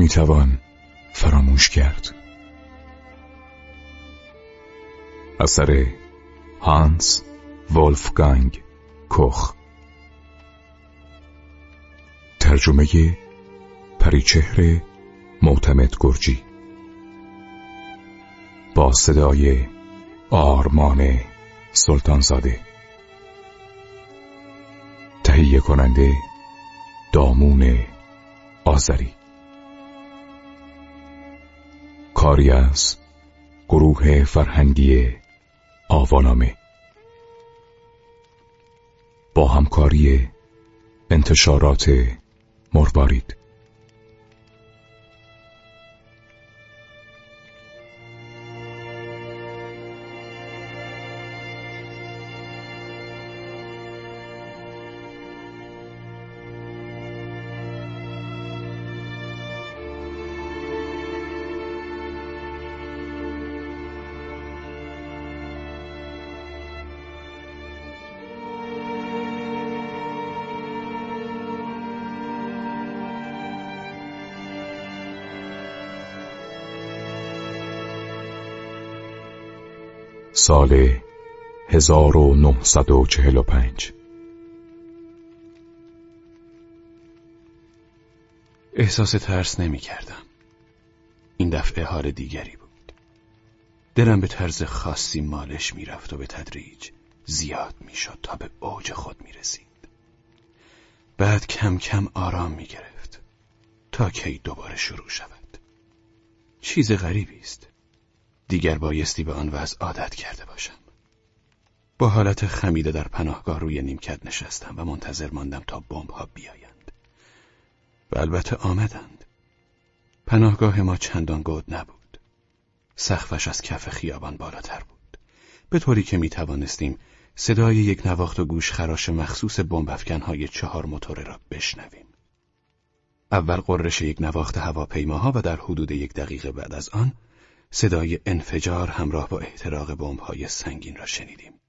می‌توان فراموش کرد. اثر هانس ولفگانگ کوخ. ترجمه پریچهر معتمد گرجی. با صدای آرمان سلطانزاده. تهیه کننده دامون آذری. کاری از گروه فرهنگی آوانامه. با همکاری انتشارات مروارید سال 1945 احساس ترس نمی کردم. این دفعه حال دیگری بود. دلم به طرز خاصی مالش می‌رفت و به تدریج زیاد می‌شد تا به اوج خود می رسید. بعد کم کم آرام می گرفت تا کی دوباره شروع شود. چیز غریبی است. دیگر بایستی به آن وضع عادت کرده باشم. با حالت خمیده در پناهگاه روی نیمکت نشستم و منتظر ماندم تا بمب ها بیایند. و البته آمدند. پناهگاه ما چندان گود نبود. سخفش از کف خیابان بالاتر بود. به طوری که می توانستیم صدای یک نواخت و گوش خراش مخصوص بمب های چهار موتوره را بشنویم. اول قررش یک نواخت هواپیماها و در حدود یک دقیقه بعد از آن صدای انفجار همراه با احتراق بمب‌های سنگین را شنیدیم.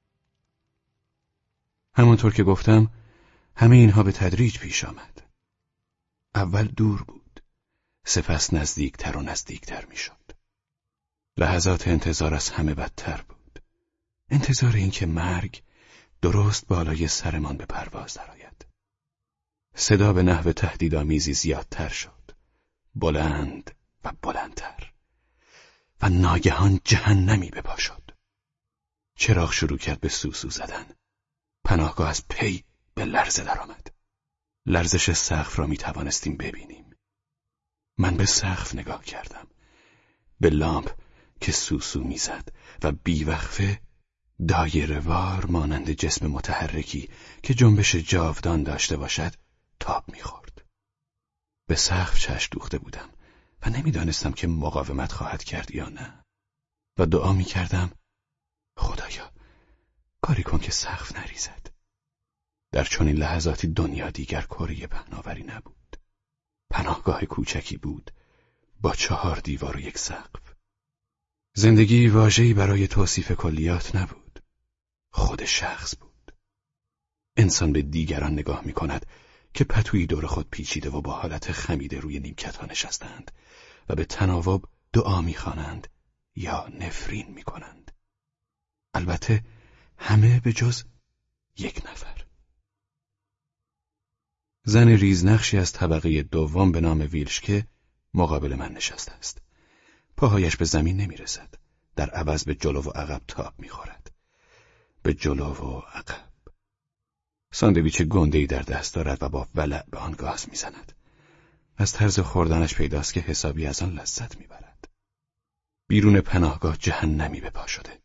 همانطور که گفتم همه اینها به تدریج پیش آمد. اول دور بود. سپس نزدیکتر و نزدیکتر می‌شد. لحظات انتظار از همه بدتر بود. انتظار اینکه مرگ درست بالای سرمان به پرواز درآید. صدا به نحو تهدیدآمیزی زیادتر شد. بلند و بلندتر. و ناگهان جهنمی بپا شد. چراغ شروع کرد به سوسو زدن. پناهگاه از پی به لرزه درآمد. لرزش سقف را می توانستیم ببینیم. من به سقف نگاه کردم. به لامپ که سوسو می‌زد و بیوقفه دایره وار مانند جسم متحرکی که جنبش جاودان داشته باشد تاب می‌خورد. به سقف چشم دوخته بودم و نمی‌دانستم که مقاومت خواهد کرد یا نه. و دعا می کردم خدایا کاری کن که سقف نریزد. در چنین لحظاتی دنیا دیگر کره پهناوری نبود. پناهگاه کوچکی بود. با چهار دیوار و یک سقف. زندگی واژه‌ای برای توصیف کلیات نبود. خود شخص بود. انسان به دیگران نگاه می کند که پتویی دور خود پیچیده و با حالت خمیده روی نیمکت ها نشستند. و به تناوب دعا می‌خوانند یا نفرین می‌کنند. البته همه به جز یک نفر. زن ریزنقشی از طبقه دوم به نام ویلشکه مقابل من نشسته است. پاهایش به زمین نمی‌رسد. در عوض به جلو و عقب تاب می‌خورد. به جلو و عقب. ساندویچ گنده در دست دارد و با ولع به آن گاز می‌زند. از طرز خوردنش پیداست که حسابی از آن لذت می‌برد. بیرون پناهگاه جهنمی به پا شده.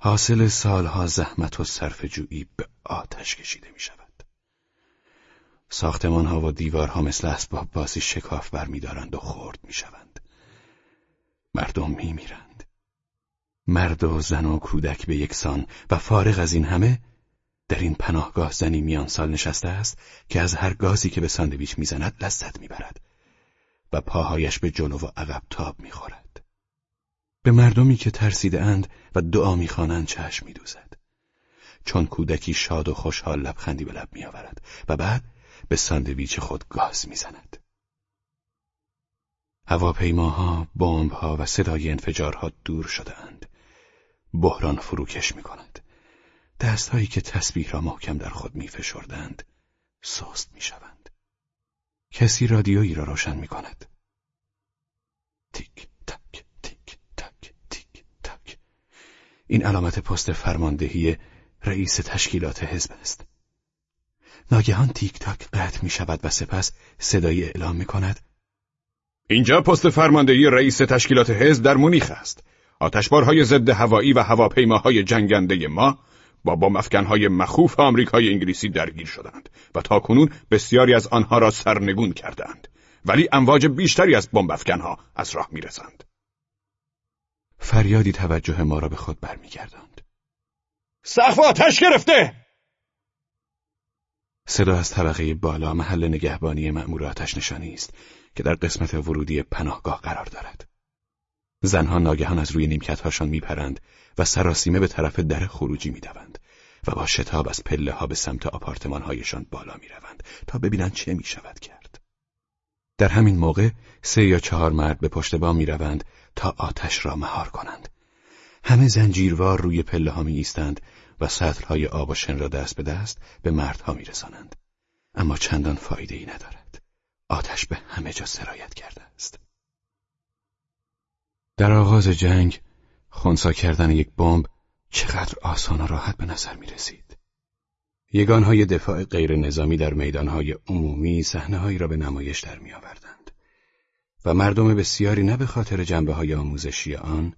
حاصل سالها زحمت و صرف جویی به آتش کشیده می شود. ساختمان ها و دیوارها مثل اسباب بازی شکاف برمیدارند و خورد می شوند. مردم می میرند. مرد و زن و کودک به یکسان و فارغ از این همه در این پناهگاه زنی میان سال نشسته است که از هر گازی که به ساندویچ می‌زند لذت می‌برد و پاهایش به جلو و عقب تاب می‌خورد. به مردمی که ترسیده اند و دعا می‌خوانند چشم میدوزد. چون کودکی شاد و خوشحال لبخندی به لب میآورد و بعد به ساندویچ خود گاز می‌زند. هواپیماها، بمبها و صدای انفجارها دور شدهاند. بحران فروکش می کند. دستهایی که تسبیح را محکم در خود می فشردند. سست می شوند. کسی رادیویی را روشن می کند. تیک تک تیک تک تیک تک این علامت پست فرماندهی رئیس تشکیلات حزب است. ناگهان تیک تاک قطع می شود و سپس صدای اعلام می کند اینجا پست فرماندهی رئیس تشکیلات حزب در مونیخ است. آتشبارهای ضد هوایی و هواپیماهای جنگنده ما با بمبافکنهای مخوف آمریکای انگلیسی درگیر شدند و تاکنون بسیاری از آنها را سرنگون کردند. ولی امواج بیشتری از بمبافکنها از راه می‌رسند. فریادی توجه ما را به خود برمیگرداند. سقف آتش گرفته! صدا از طبقه بالا محل نگهبانی مأمور آتش نشانی است که در قسمت ورودی پناهگاه قرار دارد. زنها ناگهان از روی نیمکتهاشان میپرند و سراسیمه به طرف در خروجی می‌دوند و با شتاب از پله ها به سمت آپارتمانهایشان بالا می‌روند تا ببینند چه می‌شود کرد. در همین موقع سه یا چهار مرد به پشت بام می‌روند تا آتش را مهار کنند. همه زنجیروار روی پله ها می ایستند و سطل های آب و شن را دست به دست به مردها می رسانند. اما چندان فایده ای ندارد. آتش به همه جا سرایت کرده. در آغاز جنگ خونسا کردن یک بمب چقدر آسان و راحت به نظر می رسید. یگانهای دفاع غیر نظامی در میدانهای عمومی صحنههایی را به نمایش در می آوردند و مردم بسیاری نه به خاطر جنبه های آموزشی آن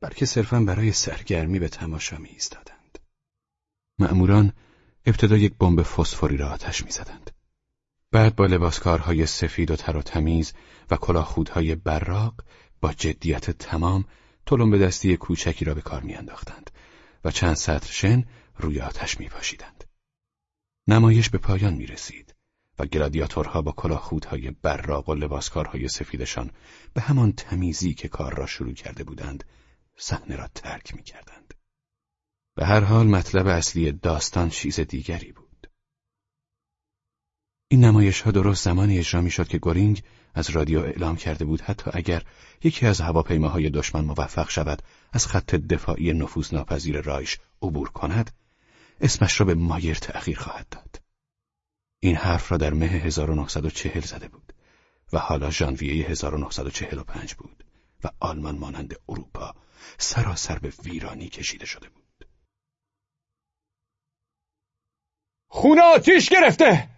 بلکه صرفا برای سرگرمی به تماشا می ایستادند. مأموران ابتدا یک بمب فسفوری را آتش می‌زدند. بعد با لباسکارهای سفید و تر و تمیز و کلاهخودهای براق با جدیت تمام به دستی کوچکی را به کار میانداختند و چند سطر شن روی آتش میپاشیدند. نمایش به پایان می رسید و گلادیاتورها با کلاهخودهای براق و لباسکارهای سفیدشان به همان تمیزی که کار را شروع کرده بودند صحنه را ترک می کردند. به هر حال مطلب اصلی داستان چیز دیگری بود. این نمایش ها درست زمانی اجرا می شد که گورینگ از رادیو اعلام کرده بود حتی اگر یکی از هواپیماهای دشمن موفق شود از خط دفاعی نفوذ ناپذیر رایش عبور کند اسمش را به مایر تأخیر خواهد داد. این حرف را در مه 1940 زده بود و حالا ژانویه 1945 بود و آلمان مانند اروپا سراسر به ویرانی کشیده شده بود. خونه آتیش گرفته!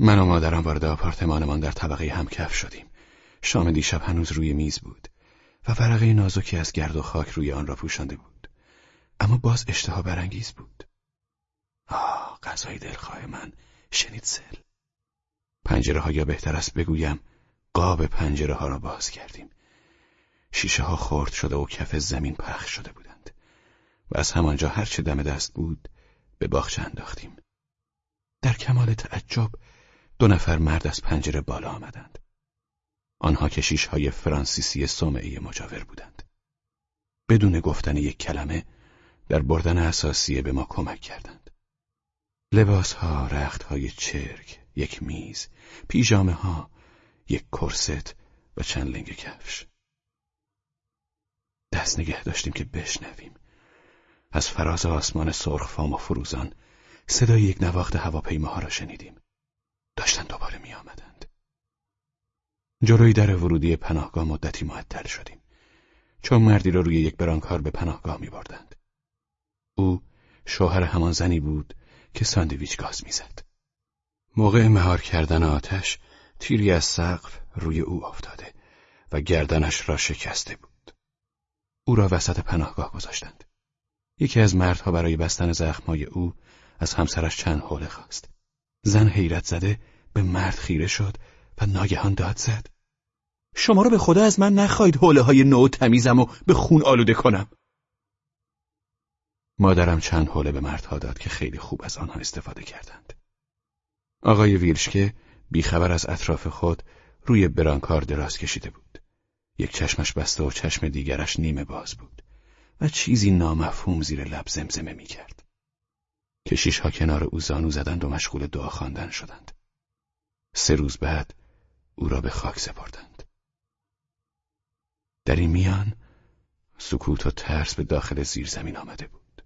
من و مادرم وارد آپارتمانمان در طبقه همکف شدیم. شام دیشب هنوز روی میز بود و ورقه نازکی از گرد و خاک روی آن را پوشانده بود. اما باز اشتها برانگیز بود. آه، غذای دلخواه من شنیتسل. پنجره ها یا بهتر است بگویم قاب پنجره ها را باز کردیم. شیشه ها خورد شده و کف زمین پخش شده بودند و از همانجا هرچه دم دست بود به باغچه انداختیم. در کمال تعجب دو نفر مرد از پنجره بالا آمدند. آنها کشیش های فرانسیسی سومعی مجاور بودند. بدون گفتن یک کلمه در بردن اساسیه به ما کمک کردند. لباس ها، رخت های چرک، یک میز، پیژامه ها، یک کرست و چند لنگ کفش. دست نگه داشتیم که بشنویم. از فراز آسمان سرخ فام و فروزان صدای یک نواخت هواپیماها را شنیدیم. داشتن دوباره می آمدند. جلوی در ورودی پناهگاه مدتی معطل شدیم. چون مردی را روی یک برانکار به پناهگاه می بردند. او شوهر همان زنی بود که ساندویچ گاز می‌زد. موقع مهار کردن آتش تیری از سقف روی او افتاده و گردنش را شکسته بود. او را وسط پناهگاه گذاشتند. یکی از مردها برای بستن زخمای او از همسرش چند حوله خواست. زن حیرت زده به مرد خیره شد و ناگهان داد زد. شما رو به خدا از من نخواهید حوله های نو تمیزم و به خون آلوده کنم. مادرم چند حوله به مردها داد که خیلی خوب از آنها استفاده کردند. آقای ویرشکه بیخبر از اطراف خود روی برانکار دراز کشیده بود. یک چشمش بسته و چشم دیگرش نیمه باز بود و چیزی نامفهوم زیر لب زمزمه می کرد. کشیش ها کنار او زانو زدند و مشغول دعا خواندن شدند. سه روز بعد او را به خاک سپردند. در این میان سکوت و ترس به داخل زیرزمین آمده بود.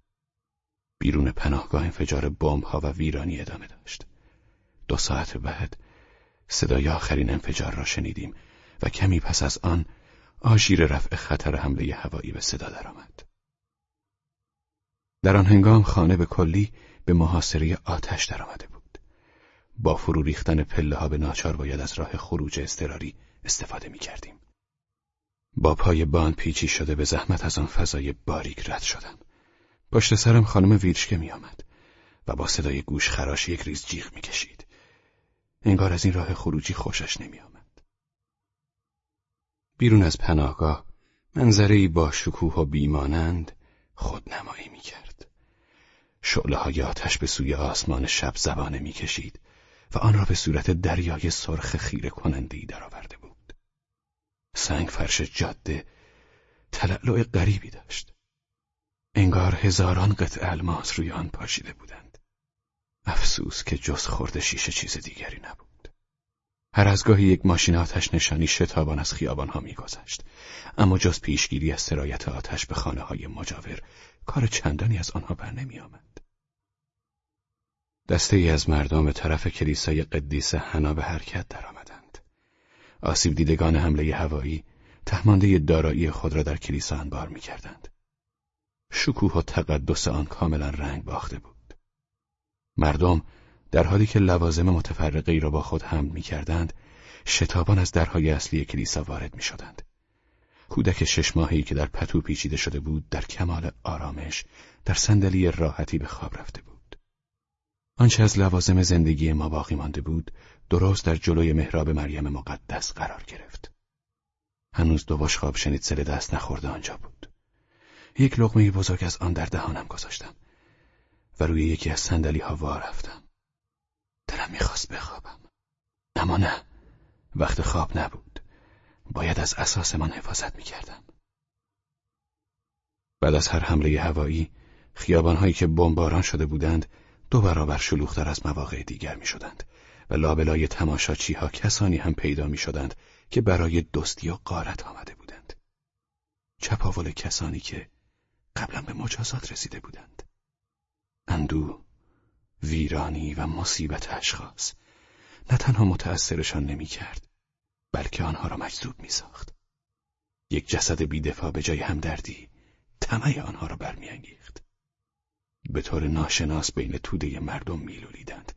بیرون پناهگاه انفجار ها و ویرانی ادامه داشت. دو ساعت بعد صدای آخرین انفجار را شنیدیم و کمی پس از آن آژیر رفع خطر حمله هوایی به صدا درآمد. در آن هنگام خانه به کلی به محاصره آتش درآمده بود. با فرو ریختن پله ها به ناچار باید از راه خروج اضطراری استفاده می کردیم. با پای بان پیچی شده به زحمت از آن فضای باریک رد شدم. پشت سرم خانم ویرشکه می آمد و با صدای گوش خراش یک ریز جیغ می کشید. انگار از این راه خروجی خوشش نمی آمد. بیرون از پناهگاه منظری با شکوه و بیمانند خودنمایی می کرد. شعله های آتش به سوی آسمان شب زبانه می کشید و آن را به صورت دریای سرخ خیره کنندی درآورده بود. سنگ فرش جاده تلالو غریبی داشت. انگار هزاران قطع الماس روی آن پاشیده بودند. افسوس که جز خورد شیشه چیز دیگری نبود. هر از گاهی یک ماشین آتش نشانی شتابان از خیابانها میگذشت اما جز پیشگیری از سرایت آتش به خانه های مجاور کار چندانی از آنها بر نمی آمد. دسته ای از مردم به طرف کلیسای قدیس حنا به حرکت درآمدند. آسیب دیدگان حمله هوایی تهمانده دارایی خود را در کلیسا انبار می کردند. شکوه و تقدس آن کاملا رنگ باخته بود. مردم در حالی که لوازم متفرقه ای را با خود حمل می کردند، شتابان از درهای اصلی کلیسا وارد می شدند. کودک شش ماهی که در پتو پیچیده شده بود در کمال آرامش در صندلی راحتی به خواب رفته بود. آنچه از لوازم زندگی ما باقی مانده بود درست در جلوی محراب مریم مقدس قرار گرفت. هنوز دو خواب شنید سر دست نخورده آنجا بود. یک لغمه بزرگ از آن در دهانم گذاشتم و روی یکی از صندلی ها وا رفتم. دلم می‌خواست بخوابم. اما نه، وقت خواب نبود. باید از اساسمان حفاظت می‌کردم. بعد از هر حمله هوایی، خیابانهایی که بمباران شده بودند، دو برابر شلوغتر از مواقع دیگر می شدند و لابلای تماشاچی ها کسانی هم پیدا می شدند که برای دوستی و قارت آمده بودند. چپاول کسانی که قبلا به مجازات رسیده بودند. اندو، ویرانی و مصیبت اشخاص نه تنها متأثرشان نمی کرد بلکه آنها را مجذوب می ساخت. یک جسد بیدفاع به جای همدردی طمع آنها را برمیانگیخت. به طور ناشناس بین توده مردم میلولیدند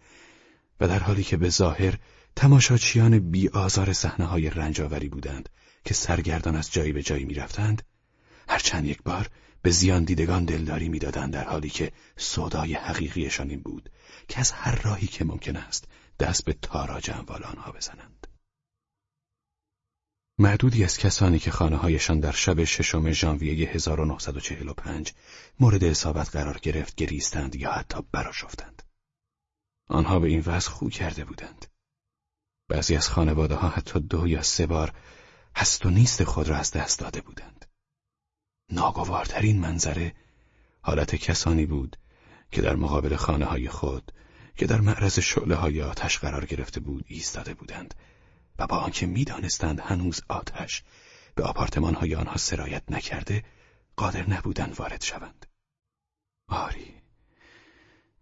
و در حالی که به ظاهر تماشاچیان بی آزار صحنه های رنجاوری بودند که سرگردان از جایی به جایی می‌رفتند هرچند یک بار به زیان دیدگان دلداری می‌دادند در حالی که صدای حقیقیشان این بود که از هر راهی که ممکن است دست به تاراج اموال آنها بزنند معدودی از کسانی که خانه هایشان در شب ششم ژانویه 1945 مورد اصابت قرار گرفت گریستند یا حتی براشفتند. آنها به این وضع خو کرده بودند. بعضی از خانواده ها حتی دو یا سه بار هست و نیست خود را از دست داده بودند. ناگوارترین منظره حالت کسانی بود که در مقابل خانه های خود که در معرض شعله های آتش قرار گرفته بود ایستاده بودند و با آنکه می‌دانستند هنوز آتش به آپارتمان های آنها سرایت نکرده قادر نبودند وارد شوند. آری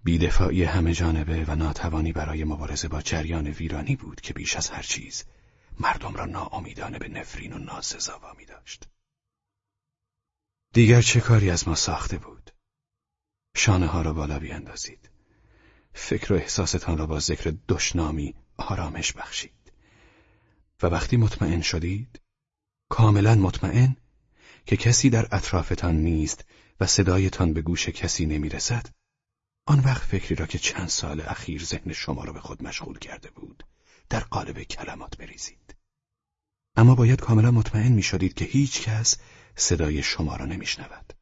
بیدفاعی همه جانبه و ناتوانی برای مبارزه با جریان ویرانی بود که بیش از هر چیز مردم را ناامیدانه به نفرین و ناسزا می داشت. دیگر چه کاری از ما ساخته بود؟ شانه ها را بالا بیاندازید. فکر و احساستان را با ذکر دشنامی آرامش بخشید. و وقتی مطمئن شدید کاملا مطمئن که کسی در اطرافتان نیست و صدایتان به گوش کسی نمی‌رسد آن وقت فکری را که چند سال اخیر ذهن شما را به خود مشغول کرده بود در قالب کلمات بریزید اما باید کاملا مطمئن می شدید که هیچ کس صدای شما را نمیشنود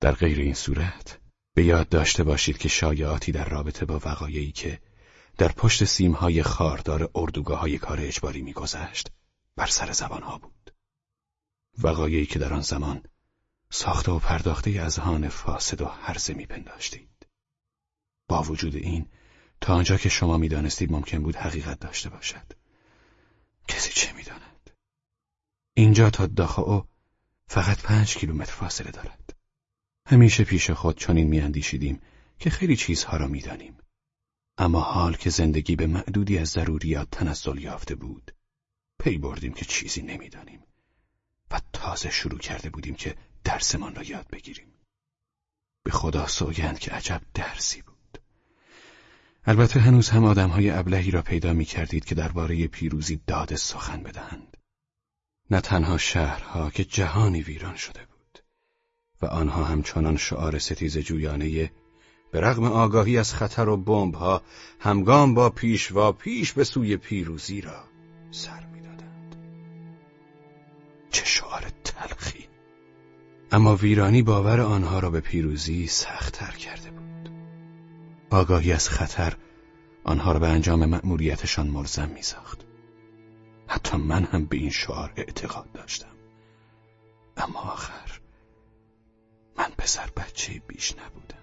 در غیر این صورت به یاد داشته باشید که شایعاتی در رابطه با وقایعی که در پشت سیمهای خاردار اردوگاه های کار اجباری میگذشت بر سر زبانها بود. وقایعی که در آن زمان ساخته و پرداخته اذهان فاسد و هرزه میپنداشتید. با وجود این تا آنجا که شما می‌دانستید ممکن بود حقیقت داشته باشد. کسی چه می‌داند؟ اینجا تا داخو فقط پنج کیلومتر فاصله دارد. همیشه پیش خود چنین میاندیشیدیم که خیلی چیزها را می‌دانیم. اما حال که زندگی به معدودی از ضروریات تنزل یافته بود، پی بردیم که چیزی نمی‌دانیم و تازه شروع کرده بودیم که درسمان را یاد بگیریم. به خدا سوگند که عجب درسی بود. البته هنوز هم آدمهای ابلهی را پیدا می کردید که درباره پیروزی داد سخن بدهند. نه تنها شهرها که جهانی ویران شده بود و آنها همچنان شعار ستیز جویانه به رغم آگاهی از خطر و بمبها همگام با پیش و پیش به سوی پیروزی را سر می‌دادند. چه شعار تلخی! اما ویرانی باور آنها را به پیروزی سختتر کرده بود. آگاهی از خطر آنها را به انجام مأموریتشان ملزم میساخت. حتی من هم به این شعار اعتقاد داشتم. اما آخر من پسر بچه بیش نبودم.